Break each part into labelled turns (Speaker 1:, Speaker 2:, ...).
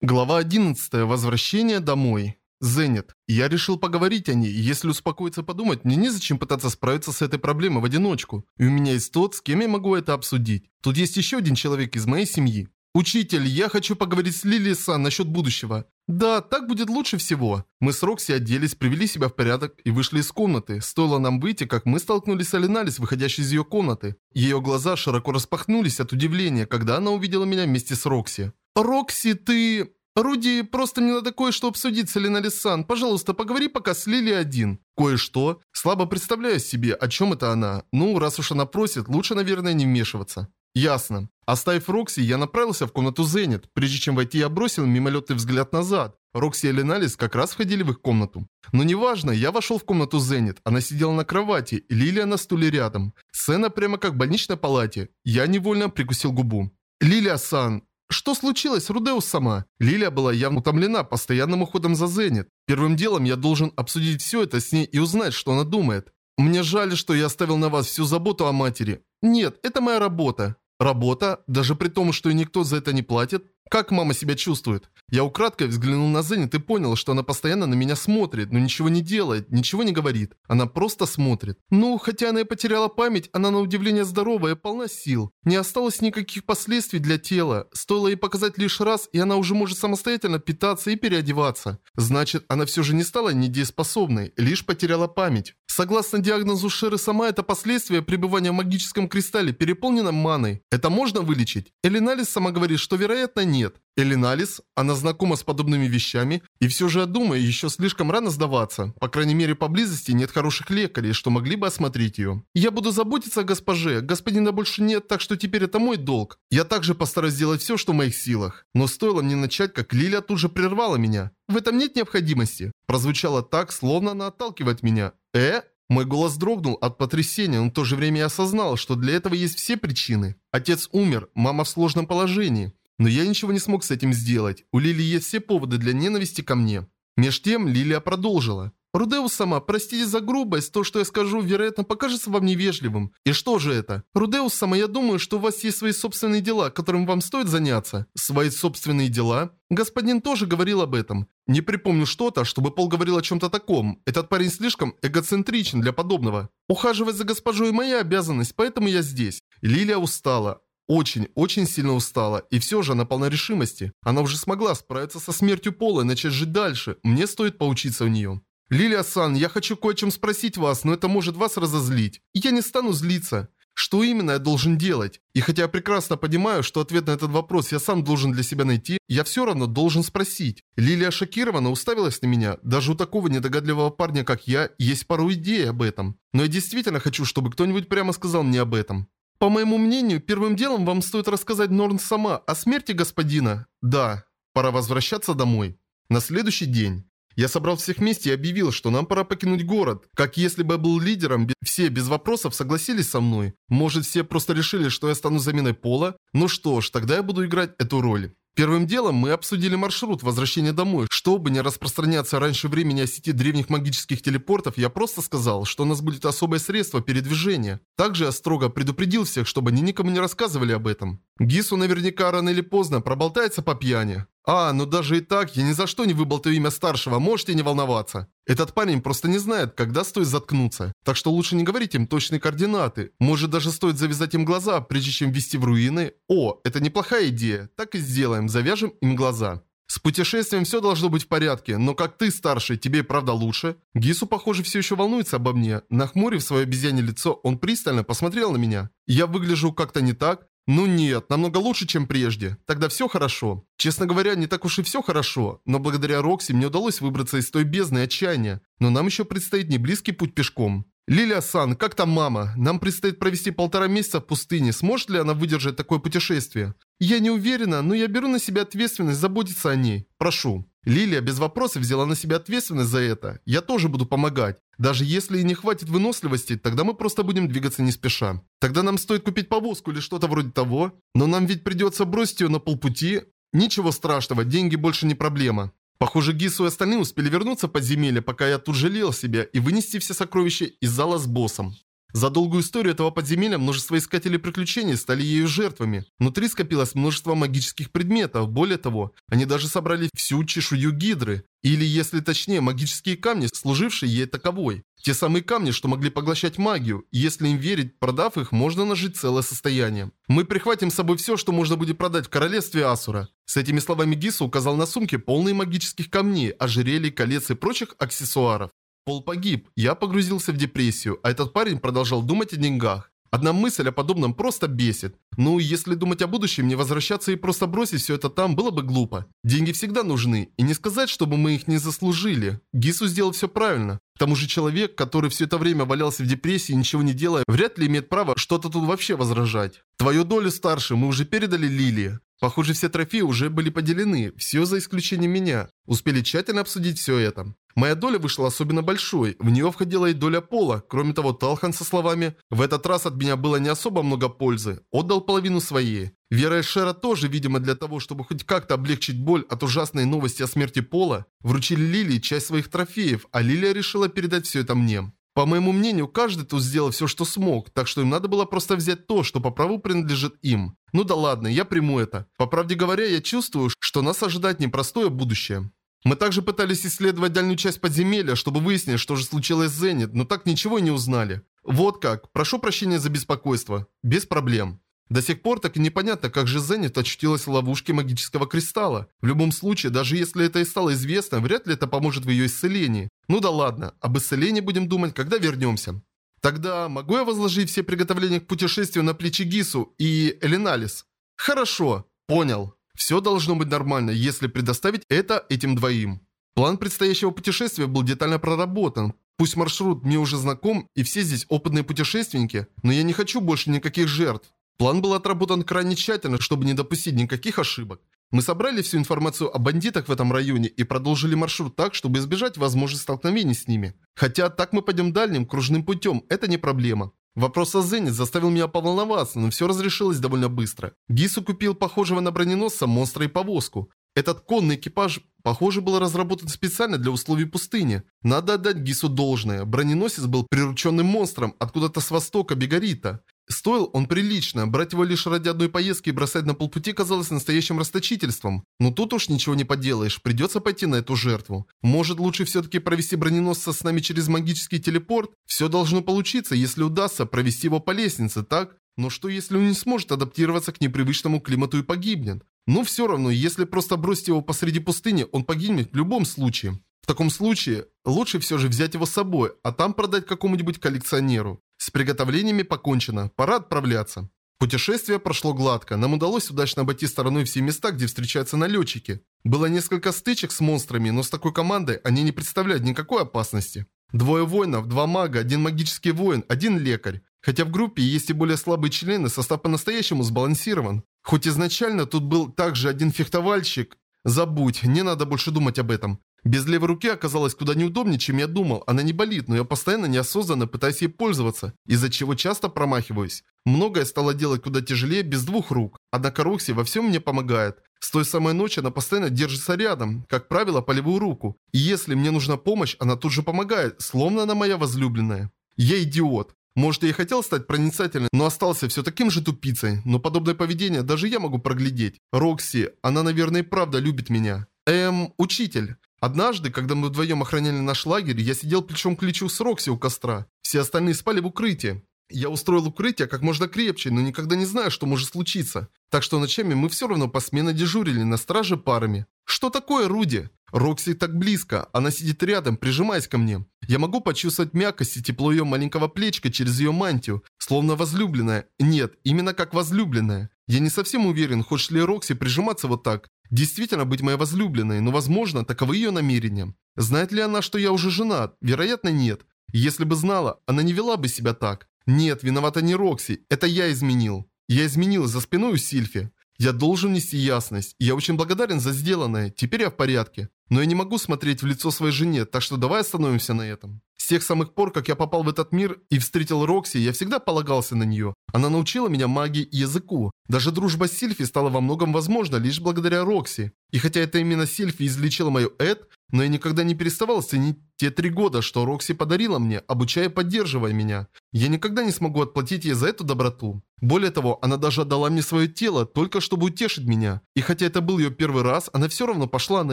Speaker 1: Глава 11. Возвращение домой. Зенит. Я решил поговорить о ней, если успокоиться подумать, мне незачем пытаться справиться с этой проблемой в одиночку. И у меня есть тот, с кем я могу это обсудить. Тут есть еще один человек из моей семьи. «Учитель, я хочу поговорить с Лили Сан насчет будущего». «Да, так будет лучше всего». Мы с Рокси оделись, привели себя в порядок и вышли из комнаты. Стоило нам выйти, как мы столкнулись с Алиналис, выходящей из ее комнаты. Ее глаза широко распахнулись от удивления, когда она увидела меня вместе с Рокси. «Рокси, ты...» «Руди, просто мне надо кое-что обсудить с Элиналис-сан. Пожалуйста, поговори пока с Лили один». «Кое-что?» Слабо представляю себе, о чем это она. Ну, раз уж она просит, лучше, наверное, не вмешиваться. Ясно. Оставив Рокси, я направился в комнату Зенит. Прежде чем войти, я бросил мимолетный взгляд назад. Рокси и Леналис как раз входили в их комнату. Но неважно, я вошел в комнату Зенит. Она сидела на кровати, Лилия на стуле рядом. Сцена прямо как в больничной палате. Я невольно прикусил губу. «Лилия-сан, что случилось, Рудеус сама? Лилия была явно утомлена постоянным уходом за Зенит. Первым делом я должен обсудить все это с ней и узнать, что она думает. Мне жаль, что я оставил на вас всю заботу о матери. Нет, это моя работа. Работа? Даже при том, что и никто за это не платит? Как мама себя чувствует? Я украдкой взглянул на Зенит и понял, что она постоянно на меня смотрит, но ничего не делает, ничего не говорит. Она просто смотрит. Ну, хотя она и потеряла память, она на удивление здоровая полна сил. Не осталось никаких последствий для тела. Стоило ей показать лишь раз, и она уже может самостоятельно питаться и переодеваться. Значит, она все же не стала недееспособной, лишь потеряла память. Согласно диагнозу Шеры сама, это последствия пребывания в магическом кристалле, переполненном маной. Это можно вылечить? Элиналис сама говорит, что вероятно нет. Элиналис, она знакома с подобными вещами, и все же я думаю, еще слишком рано сдаваться. По крайней мере, поблизости нет хороших лекарей, что могли бы осмотреть ее. Я буду заботиться о госпоже, господина больше нет, так что теперь это мой долг. Я также постараюсь сделать все, что в моих силах. Но стоило мне начать, как Лилия тут же прервала меня. В этом нет необходимости. Прозвучало так, словно она отталкивает меня. Э? Мой голос дрогнул от потрясения, но в то же время я осознал, что для этого есть все причины. Отец умер, мама в сложном положении. Но я ничего не смог с этим сделать. У Лили есть все поводы для ненависти ко мне. Меж тем Лилия продолжила. «Рудеус сама, простите за грубость, то, что я скажу, вероятно, покажется вам невежливым. И что же это? Рудеус сама, я думаю, что у вас есть свои собственные дела, которым вам стоит заняться. Свои собственные дела? Господин тоже говорил об этом. Не припомню что-то, чтобы Пол говорил о чем-то таком. Этот парень слишком эгоцентричен для подобного. Ухаживать за госпожой моя обязанность, поэтому я здесь». Лилия устала. Очень-очень сильно устала, и все же она полна решимости. Она уже смогла справиться со смертью Пола и начать жить дальше. Мне стоит поучиться у нее. «Лилия-сан, я хочу кое о чем спросить вас, но это может вас разозлить. И я не стану злиться. Что именно я должен делать? И хотя я прекрасно понимаю, что ответ на этот вопрос я сам должен для себя найти, я все равно должен спросить. Лилия шокированно уставилась на меня. Даже у такого недогадливого парня, как я, есть пару идей об этом. Но я действительно хочу, чтобы кто-нибудь прямо сказал мне об этом. По моему мнению, первым делом вам стоит рассказать Норн сама о смерти господина. Да, пора возвращаться домой. На следующий день. Я собрал всех вместе и объявил, что нам пора покинуть город. Как если бы я был лидером, все без вопросов согласились со мной. Может, все просто решили, что я стану заменой Пола? Ну что ж, тогда я буду играть эту роль. Первым делом мы обсудили маршрут возвращения домой. Чтобы не распространяться раньше времени о сети древних магических телепортов, я просто сказал, что у нас будет особое средство передвижения. Также я строго предупредил всех, чтобы они никому не рассказывали об этом. Гису наверняка рано или поздно проболтается по пьяни. А, ну даже и так, я ни за что не выболтаю имя старшего, можете не волноваться. Этот парень просто не знает, когда стоит заткнуться. Так что лучше не говорить им точные координаты. Может даже стоит завязать им глаза, прежде чем ввести в руины. О, это неплохая идея. Так и сделаем, завяжем им глаза. С путешествием все должно быть в порядке, но как ты старший, тебе правда лучше? Гису, похоже, все еще волнуется обо мне. Нахмурив свое обезьянье лицо, он пристально посмотрел на меня. Я выгляжу как-то не так, ну нет, намного лучше, чем прежде. Тогда все хорошо. Честно говоря, не так уж и все хорошо, но благодаря Рокси мне удалось выбраться из той бездны отчаяния. Но нам еще предстоит не близкий путь пешком. Лилия-сан, как там мама? Нам предстоит провести полтора месяца в пустыне. Сможет ли она выдержать такое путешествие? Я не уверена, но я беру на себя ответственность заботиться о ней. Прошу. Лилия без вопросов взяла на себя ответственность за это. Я тоже буду помогать. Даже если и не хватит выносливости, тогда мы просто будем двигаться не спеша. Тогда нам стоит купить повозку или что-то вроде того. Но нам ведь придется бросить ее на полпути. Ничего страшного, деньги больше не проблема. Похоже, Гису и остальные успели вернуться в подземелье, пока я тут жалел себя и вынести все сокровища из зала с боссом. За долгую историю этого подземелья множество искателей приключений стали ею жертвами. Внутри скопилось множество магических предметов, более того, они даже собрали всю чешую гидры. Или, если точнее, магические камни, служившие ей таковой. Те самые камни, что могли поглощать магию, если им верить, продав их, можно нажить целое состояние. Мы прихватим с собой все, что можно будет продать в королевстве Асура. С этими словами Гиса указал на сумки, полные магических камней, ожерелий, колец и прочих аксессуаров. Пол погиб, я погрузился в депрессию, а этот парень продолжал думать о деньгах. Одна мысль о подобном просто бесит. Ну, если думать о будущем, не возвращаться и просто бросить все это там было бы глупо. Деньги всегда нужны, и не сказать, чтобы мы их не заслужили. Гису сделал все правильно. К тому же человек, который все это время валялся в депрессии, ничего не делая, вряд ли имеет право что-то тут вообще возражать. Твою долю старше мы уже передали Лилии. Похоже, все трофеи уже были поделены, все за исключением меня. Успели тщательно обсудить все это. Моя доля вышла особенно большой, в нее входила и доля пола. Кроме того, Талхан со словами «В этот раз от меня было не особо много пользы» отдал половину своей. Вера и Шера тоже, видимо, для того, чтобы хоть как-то облегчить боль от ужасной новости о смерти Пола, вручили Лилии часть своих трофеев, а Лилия решила передать все это мне. По моему мнению, каждый тут сделал все, что смог, так что им надо было просто взять то, что по праву принадлежит им. Ну да ладно, я приму это. По правде говоря, я чувствую, что нас ожидает непростое будущее. Мы также пытались исследовать дальнюю часть подземелья, чтобы выяснить, что же случилось с Зенит, но так ничего и не узнали. Вот как. Прошу прощения за беспокойство. Без проблем. До сих пор так и непонятно, как же Зенит очутилась в ловушке магического кристалла. В любом случае, даже если это и стало известно, вряд ли это поможет в ее исцелении. Ну да ладно, об исцелении будем думать, когда вернемся. Тогда могу я возложить все приготовления к путешествию на плечи Гису и Элиналис? Хорошо, понял. Все должно быть нормально, если предоставить это этим двоим. План предстоящего путешествия был детально проработан. Пусть маршрут мне уже знаком и все здесь опытные путешественники, но я не хочу больше никаких жертв. План был отработан крайне тщательно, чтобы не допустить никаких ошибок. Мы собрали всю информацию о бандитах в этом районе и продолжили маршрут так, чтобы избежать возможных столкновений с ними. Хотя так мы пойдем дальним кружным путем, это не проблема. Вопрос о Зене заставил меня поволноваться, но все разрешилось довольно быстро. Гису купил похожего на броненосца монстра и повозку. Этот конный экипаж, похоже, был разработан специально для условий пустыни. Надо отдать Гису должное. Броненосец был прирученным монстром откуда-то с востока Бегарита. Стоил он прилично, брать его лишь ради одной поездки и бросать на полпути казалось настоящим расточительством. Но тут уж ничего не поделаешь, придется пойти на эту жертву. Может лучше все-таки провести броненосца с нами через магический телепорт? Все должно получиться, если удастся провести его по лестнице, так? Но что если он не сможет адаптироваться к непривычному климату и погибнет? Ну все равно, если просто бросить его посреди пустыни, он погибнет в любом случае. В таком случае, лучше все же взять его с собой, а там продать какому-нибудь коллекционеру. С приготовлениями покончено, пора отправляться. Путешествие прошло гладко, нам удалось удачно обойти стороной все места, где встречаются налетчики. Было несколько стычек с монстрами, но с такой командой они не представляют никакой опасности. Двое воинов, два мага, один магический воин, один лекарь. Хотя в группе есть и более слабые члены, состав по-настоящему сбалансирован. Хоть изначально тут был также один фехтовальщик. Забудь, не надо больше думать об этом. Без левой руки оказалось куда неудобнее, чем я думал. Она не болит, но я постоянно неосознанно пытаюсь ей пользоваться, из-за чего часто промахиваюсь. Многое стало делать куда тяжелее без двух рук. Однако Рокси во всем мне помогает. С той самой ночи она постоянно держится рядом, как правило, по левую руку. И если мне нужна помощь, она тут же помогает, словно она моя возлюбленная. Я идиот. Может, я и хотел стать проницательным, но остался все таким же тупицей. Но подобное поведение даже я могу проглядеть. Рокси, она, наверное, и правда любит меня. Эм, учитель. Однажды, когда мы вдвоем охраняли наш лагерь, я сидел плечом к плечу с Рокси у костра. Все остальные спали в укрытии. Я устроил укрытие как можно крепче, но никогда не знаю, что может случиться. Так что ночами мы все равно посменно дежурили на страже парами. Что такое, Руди? Рокси так близко, она сидит рядом, прижимаясь ко мне. Я могу почувствовать мягкость и тепло ее маленького плечика через ее мантию, словно возлюбленная. Нет, именно как возлюбленная. Я не совсем уверен, хочет ли Рокси прижиматься вот так. Действительно быть моей возлюбленной, но возможно, таковы ее намерения. Знает ли она, что я уже женат? Вероятно, нет. Если бы знала, она не вела бы себя так. Нет, виновата не Рокси, это я изменил. Я изменил за спиной у Сильфи. Я должен нести ясность. Я очень благодарен за сделанное. Теперь я в порядке. Но я не могу смотреть в лицо своей жене, так что давай остановимся на этом. С тех самых пор, как я попал в этот мир и встретил Рокси, я всегда полагался на нее. Она научила меня магии и языку. Даже дружба с Сильфи стала во многом возможна лишь благодаря Рокси. И хотя это именно Сильфи излечила мою ЭД, Но я никогда не переставал ценить те три года, что Рокси подарила мне, обучая и поддерживая меня. Я никогда не смогу отплатить ей за эту доброту. Более того, она даже отдала мне свое тело, только чтобы утешить меня. И хотя это был ее первый раз, она все равно пошла на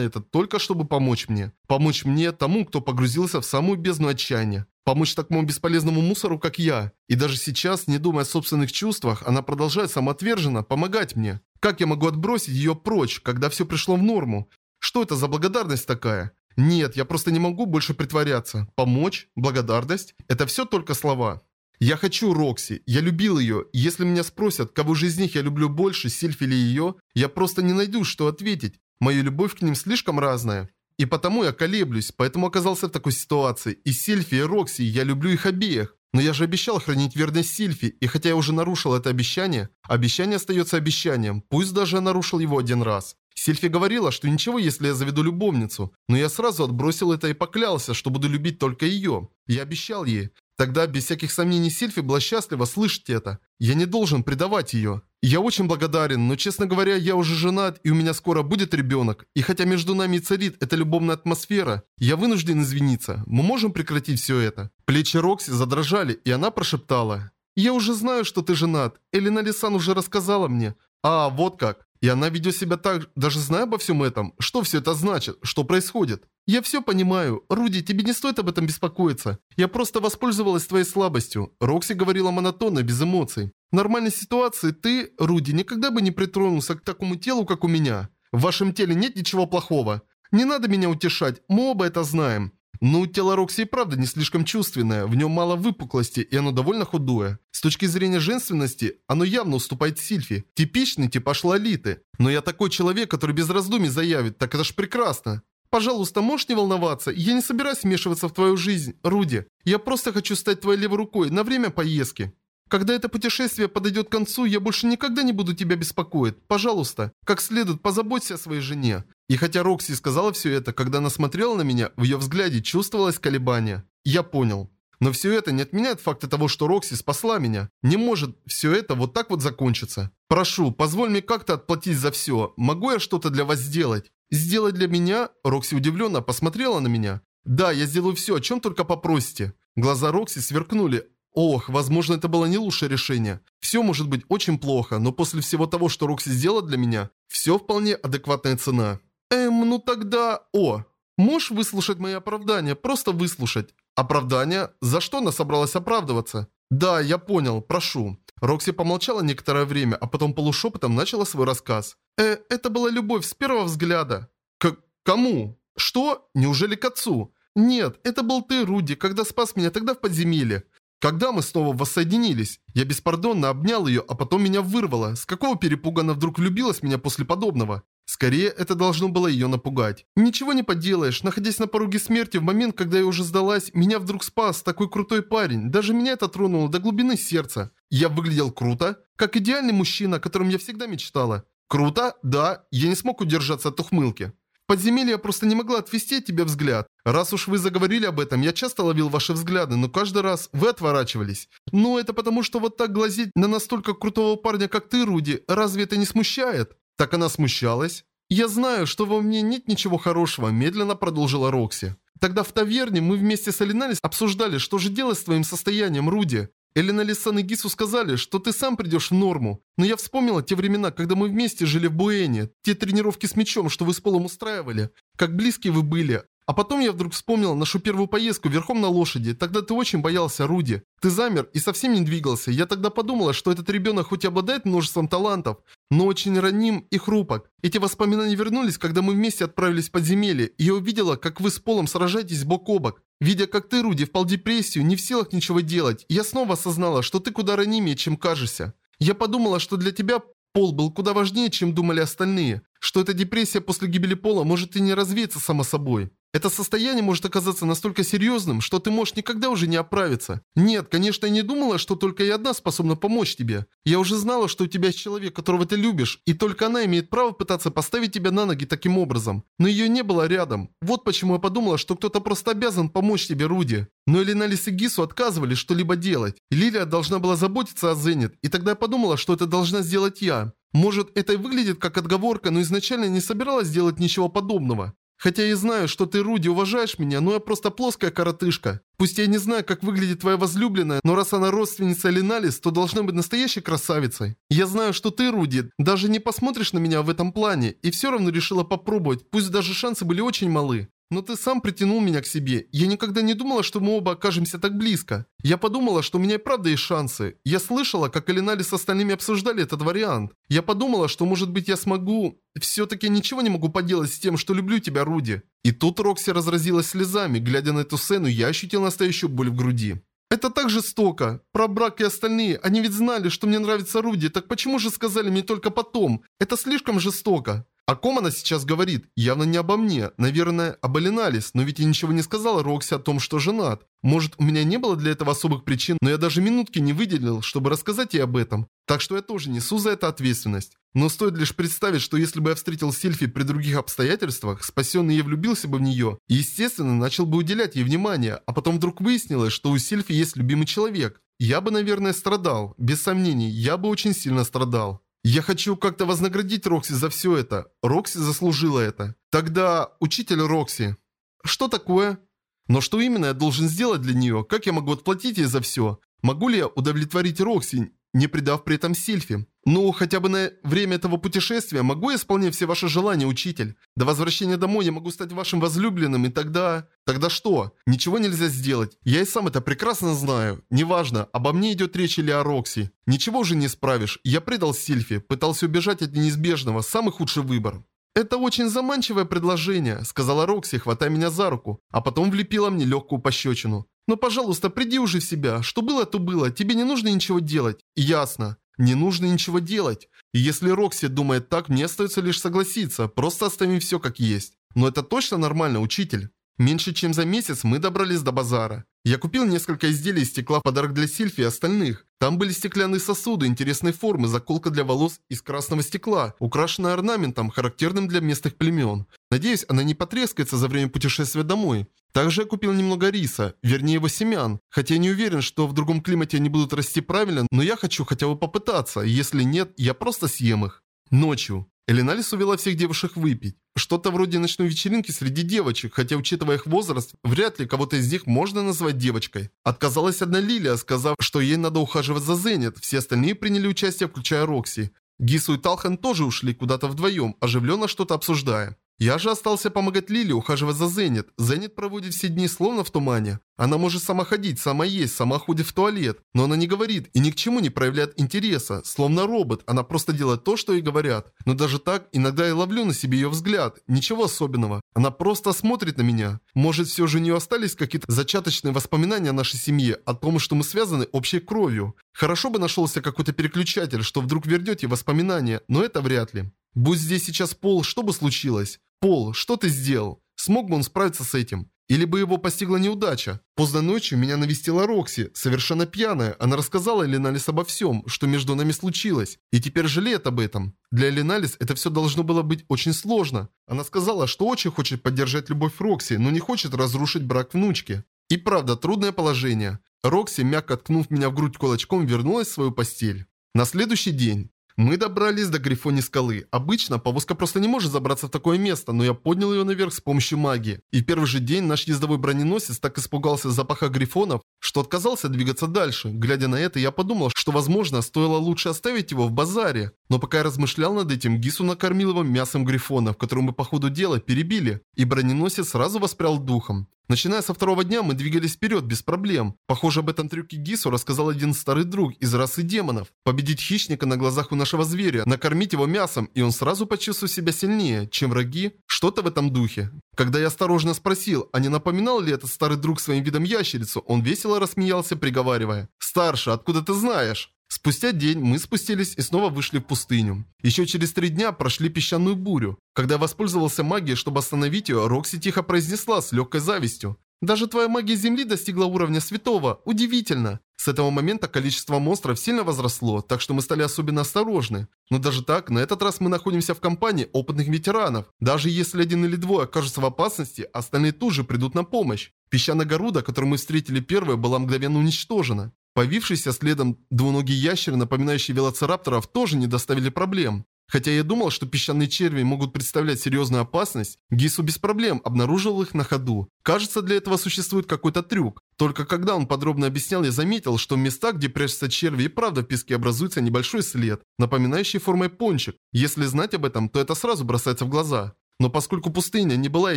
Speaker 1: это, только чтобы помочь мне. Помочь мне, тому, кто погрузился в самую бездну отчаяния. Помочь такому бесполезному мусору, как я. И даже сейчас, не думая о собственных чувствах, она продолжает самоотверженно помогать мне. Как я могу отбросить ее прочь, когда все пришло в норму? Что это за благодарность такая? Нет, я просто не могу больше притворяться. Помочь? Благодарность? Это все только слова. Я хочу Рокси, я любил ее, если меня спросят, кого же из них я люблю больше, Сильфи или ее, я просто не найду, что ответить. Моя любовь к ним слишком разная. И потому я колеблюсь, поэтому оказался в такой ситуации. И Сильфи, и Рокси, я люблю их обеих. Но я же обещал хранить верность Сильфи, и хотя я уже нарушил это обещание, обещание остается обещанием, пусть даже я нарушил его один раз. Сильфи говорила, что ничего, если я заведу любовницу, но я сразу отбросил это и поклялся, что буду любить только ее. Я обещал ей. Тогда, без всяких сомнений, Сильфи была счастлива слышать это. Я не должен предавать ее. Я очень благодарен, но, честно говоря, я уже женат, и у меня скоро будет ребенок. И хотя между нами царит эта любовная атмосфера, я вынужден извиниться. Мы можем прекратить все это. Плечи Рокси задрожали, и она прошептала. «Я уже знаю, что ты женат. Элина Лисан уже рассказала мне. А, вот как. И она ведет себя так, даже зная обо всем этом. Что все это значит? Что происходит? Я все понимаю. Руди, тебе не стоит об этом беспокоиться. Я просто воспользовалась твоей слабостью. Рокси говорила монотонно, без эмоций. В нормальной ситуации ты, Руди, никогда бы не притронулся к такому телу, как у меня. В вашем теле нет ничего плохого. Не надо меня утешать, мы оба это знаем. Ну, тело Рокси и правда не слишком чувственное, в нем мало выпуклости, и оно довольно худое. С точки зрения женственности, оно явно уступает Сильфи. Типичный типаж Лолиты. Но я такой человек, который без раздумий заявит, так это ж прекрасно. Пожалуйста, можешь не волноваться, я не собираюсь вмешиваться в твою жизнь, Руди. Я просто хочу стать твоей левой рукой на время поездки. Когда это путешествие подойдет к концу, я больше никогда не буду тебя беспокоить. Пожалуйста, как следует позаботься о своей жене. И хотя Рокси сказала все это, когда она смотрела на меня, в ее взгляде чувствовалось колебание. Я понял. Но все это не отменяет факта того, что Рокси спасла меня. Не может все это вот так вот закончиться. Прошу, позволь мне как-то отплатить за все. Могу я что-то для вас сделать? Сделать для меня? Рокси удивленно посмотрела на меня. Да, я сделаю все, о чем только попросите. Глаза Рокси сверкнули, Ох, возможно, это было не лучшее решение. Все может быть очень плохо, но после всего того, что Рокси сделала для меня, все вполне адекватная цена. Эм, ну тогда... О, можешь выслушать мои оправдания? Просто выслушать. Оправдания? За что она собралась оправдываться? Да, я понял, прошу. Рокси помолчала некоторое время, а потом полушепотом начала свой рассказ. Э, это была любовь с первого взгляда. К кому? Что? Неужели к отцу? Нет, это был ты, Руди, когда спас меня тогда в подземелье. Когда мы снова воссоединились, я беспардонно обнял ее, а потом меня вырвало. С какого перепуга она вдруг влюбилась в меня после подобного? Скорее, это должно было ее напугать. Ничего не поделаешь, находясь на пороге смерти, в момент, когда я уже сдалась, меня вдруг спас такой крутой парень. Даже меня это тронуло до глубины сердца. Я выглядел круто, как идеальный мужчина, о котором я всегда мечтала. Круто? Да, я не смог удержаться от ухмылки подземелье я просто не могла отвести от тебя взгляд. Раз уж вы заговорили об этом, я часто ловил ваши взгляды, но каждый раз вы отворачивались. Ну, это потому, что вот так глазеть на настолько крутого парня, как ты, Руди, разве это не смущает? Так она смущалась. «Я знаю, что во мне нет ничего хорошего», – медленно продолжила Рокси. «Тогда в таверне мы вместе с Алиналис обсуждали, что же делать с твоим состоянием, Руди. Элина Лисан и Гису сказали, что ты сам придешь в норму. Но я вспомнила те времена, когда мы вместе жили в Буэне, те тренировки с мячом, что вы с Полом устраивали. Как близкие вы были. А потом я вдруг вспомнила нашу первую поездку верхом на лошади. Тогда ты очень боялся, Руди. Ты замер и совсем не двигался. Я тогда подумала, что этот ребенок хоть и обладает множеством талантов, но очень раним и хрупок. Эти воспоминания вернулись, когда мы вместе отправились в подземелье, и я увидела, как вы с Полом сражаетесь бок о бок. Видя, как ты, Руди, впал в депрессию, не в силах ничего делать, я снова осознала, что ты куда ранимее, чем кажешься. Я подумала, что для тебя Пол был куда важнее, чем думали остальные, что эта депрессия после гибели Пола может и не развеяться само собой. Это состояние может оказаться настолько серьезным, что ты можешь никогда уже не оправиться. Нет, конечно, я не думала, что только я одна способна помочь тебе. Я уже знала, что у тебя есть человек, которого ты любишь, и только она имеет право пытаться поставить тебя на ноги таким образом. Но ее не было рядом. Вот почему я подумала, что кто-то просто обязан помочь тебе, Руди. Но Элиналис и Гису отказывались что-либо делать. Лилия должна была заботиться о Зенит, и тогда я подумала, что это должна сделать я. Может, это и выглядит как отговорка, но изначально не собиралась делать ничего подобного. Хотя и знаю, что ты, Руди, уважаешь меня, но я просто плоская коротышка. Пусть я не знаю, как выглядит твоя возлюбленная, но раз она родственница Леналис, то должна быть настоящей красавицей. Я знаю, что ты, Руди, даже не посмотришь на меня в этом плане, и все равно решила попробовать, пусть даже шансы были очень малы. Но ты сам притянул меня к себе. Я никогда не думала, что мы оба окажемся так близко. Я подумала, что у меня и правда есть шансы. Я слышала, как Элинали с остальными обсуждали этот вариант. Я подумала, что может быть я смогу... Все-таки ничего не могу поделать с тем, что люблю тебя, Руди. И тут Рокси разразилась слезами. Глядя на эту сцену, я ощутил настоящую боль в груди. Это так жестоко. Про брак и остальные, они ведь знали, что мне нравится Руди, так почему же сказали мне только потом? Это слишком жестоко. О ком она сейчас говорит? Явно не обо мне. Наверное, об Алиналис, но ведь я ничего не сказала Рокси о том, что женат. Может, у меня не было для этого особых причин, но я даже минутки не выделил, чтобы рассказать ей об этом. Так что я тоже несу за это ответственность. Но стоит лишь представить, что если бы я встретил Сильфи при других обстоятельствах, спасенный ей влюбился бы в нее и, естественно, начал бы уделять ей внимание, а потом вдруг выяснилось, что у Сильфи есть любимый человек. Я бы, наверное, страдал. Без сомнений, я бы очень сильно страдал. Я хочу как-то вознаградить Рокси за все это. Рокси заслужила это. Тогда, учитель Рокси, что такое? Но что именно я должен сделать для нее? Как я могу отплатить ей за все? Могу ли я удовлетворить Рокси, не предав при этом Сильфи? Ну, хотя бы на время этого путешествия могу я исполнять все ваши желания, учитель? До возвращения домой я могу стать вашим возлюбленным, и тогда... Тогда что? Ничего нельзя сделать. Я и сам это прекрасно знаю. Неважно, обо мне идет речь или о Рокси. Ничего уже не исправишь. Я предал Сильфи, пытался убежать от неизбежного, самый худший выбор. «Это очень заманчивое предложение», — сказала Рокси, хватая меня за руку, а потом влепила мне легкую пощечину. «Но, пожалуйста, приди уже в себя. Что было, то было. Тебе не нужно ничего делать». «Ясно. Не нужно ничего делать. И если Рокси думает так, мне остается лишь согласиться. Просто оставим все как есть. Но это точно нормально, учитель. Меньше чем за месяц мы добрались до базара. Я купил несколько изделий из стекла в подарок для Сильфи и остальных. Там были стеклянные сосуды интересной формы, заколка для волос из красного стекла, украшенная орнаментом, характерным для местных племен. Надеюсь, она не потрескается за время путешествия домой. Также я купил немного риса, вернее его семян. Хотя я не уверен, что в другом климате они будут расти правильно, но я хочу хотя бы попытаться. Если нет, я просто съем их. Ночью. Элиналис увела всех девушек выпить. Что-то вроде ночной вечеринки среди девочек, хотя учитывая их возраст, вряд ли кого-то из них можно назвать девочкой. Отказалась одна Лилия, сказав, что ей надо ухаживать за Зенит, все остальные приняли участие, включая Рокси. Гису и Талхан тоже ушли куда-то вдвоем, оживленно что-то обсуждая. Я же остался помогать Лиле ухаживать за Зенит. Зенит проводит все дни словно в тумане. Она может сама ходить, сама есть, сама ходит в туалет. Но она не говорит и ни к чему не проявляет интереса. Словно робот, она просто делает то, что ей говорят. Но даже так, иногда я ловлю на себе ее взгляд. Ничего особенного. Она просто смотрит на меня. Может, все же у нее остались какие-то зачаточные воспоминания о нашей семье, о том, что мы связаны общей кровью. Хорошо бы нашелся какой-то переключатель, что вдруг вернет ей воспоминания, но это вряд ли. Будь здесь сейчас Пол, что бы случилось? Пол, что ты сделал? Смог бы он справиться с этим? Или бы его постигла неудача? Поздно ночью меня навестила Рокси, совершенно пьяная. Она рассказала Эленалис обо всем, что между нами случилось, и теперь жалеет об этом. Для Эленалис это все должно было быть очень сложно. Она сказала, что очень хочет поддержать любовь Рокси, но не хочет разрушить брак внучки. И правда, трудное положение. Рокси, мягко ткнув меня в грудь кулачком, вернулась в свою постель. На следующий день. Мы добрались до Грифони скалы. Обычно повозка просто не может забраться в такое место, но я поднял ее наверх с помощью магии. И в первый же день наш ездовой броненосец так испугался запаха грифонов, что отказался двигаться дальше. Глядя на это, я подумал, что возможно стоило лучше оставить его в базаре. Но пока я размышлял над этим, Гису накормил его мясом грифонов, которую мы по ходу дела перебили. И броненосец сразу воспрял духом. Начиная со второго дня мы двигались вперед без проблем. Похоже, об этом трюке Гису рассказал один старый друг из расы демонов. Победить хищника на глазах у нашего зверя, накормить его мясом, и он сразу почувствует себя сильнее, чем враги. Что-то в этом духе. Когда я осторожно спросил, а не напоминал ли этот старый друг своим видом ящерицу, он весело рассмеялся, приговаривая. «Старше, откуда ты знаешь?» Спустя день мы спустились и снова вышли в пустыню. Еще через три дня прошли песчаную бурю. Когда воспользовался магией, чтобы остановить ее, Рокси тихо произнесла с легкой завистью. «Даже твоя магия Земли достигла уровня святого. Удивительно!» С этого момента количество монстров сильно возросло, так что мы стали особенно осторожны. Но даже так, на этот раз мы находимся в компании опытных ветеранов. Даже если один или двое окажутся в опасности, остальные тут же придут на помощь. Песчаная горуда, которую мы встретили первой, была мгновенно уничтожена. Появившиеся следом двуногие ящеры, напоминающие велоцирапторов, тоже не доставили проблем. Хотя я думал, что песчаные черви могут представлять серьезную опасность, Гису без проблем обнаружил их на ходу. Кажется, для этого существует какой-то трюк. Только когда он подробно объяснял, я заметил, что в местах, где прячутся черви и правда в песке образуется небольшой след, напоминающий формой пончик. Если знать об этом, то это сразу бросается в глаза. Но поскольку пустыня не была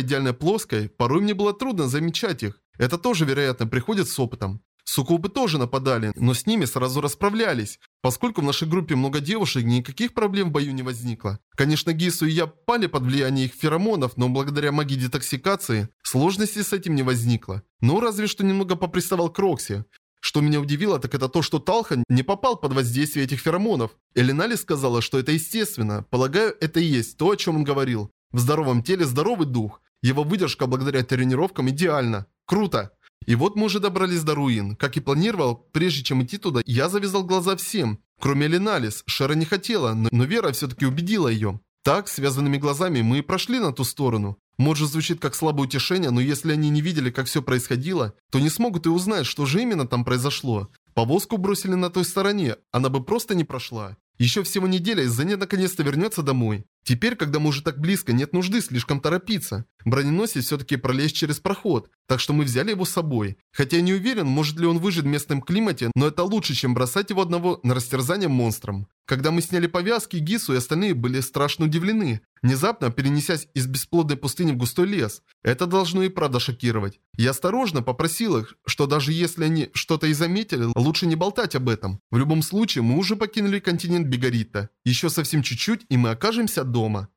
Speaker 1: идеально плоской, порой мне было трудно замечать их. Это тоже, вероятно, приходит с опытом. Суккубы тоже нападали, но с ними сразу расправлялись. Поскольку в нашей группе много девушек, никаких проблем в бою не возникло. Конечно, Гису и я пали под влияние их феромонов, но благодаря магии детоксикации сложностей с этим не возникло. Ну, разве что немного поприставал к Рокси. Что меня удивило, так это то, что Талхан не попал под воздействие этих феромонов. Элинали сказала, что это естественно. Полагаю, это и есть то, о чем он говорил. В здоровом теле здоровый дух. Его выдержка благодаря тренировкам идеальна. Круто! И вот мы уже добрались до руин. Как и планировал, прежде чем идти туда, я завязал глаза всем. Кроме Леналис, Шера не хотела, но, но Вера все-таки убедила ее. Так, связанными глазами, мы и прошли на ту сторону. Может звучит как слабое утешение, но если они не видели, как все происходило, то не смогут и узнать, что же именно там произошло. Повозку бросили на той стороне, она бы просто не прошла. Еще всего неделя, и Зене наконец-то вернется домой. Теперь, когда мы уже так близко, нет нужды слишком торопиться. Броненосец все-таки пролезть через проход, так что мы взяли его с собой. Хотя я не уверен, может ли он выжить в местном климате, но это лучше, чем бросать его одного на растерзание монстрам. Когда мы сняли повязки, Гису и остальные были страшно удивлены, внезапно перенесясь из бесплодной пустыни в густой лес. Это должно и правда шокировать. Я осторожно попросил их, что даже если они что-то и заметили, лучше не болтать об этом. В любом случае, мы уже покинули континент Бегарита. Еще совсем чуть-чуть, и мы окажемся дома.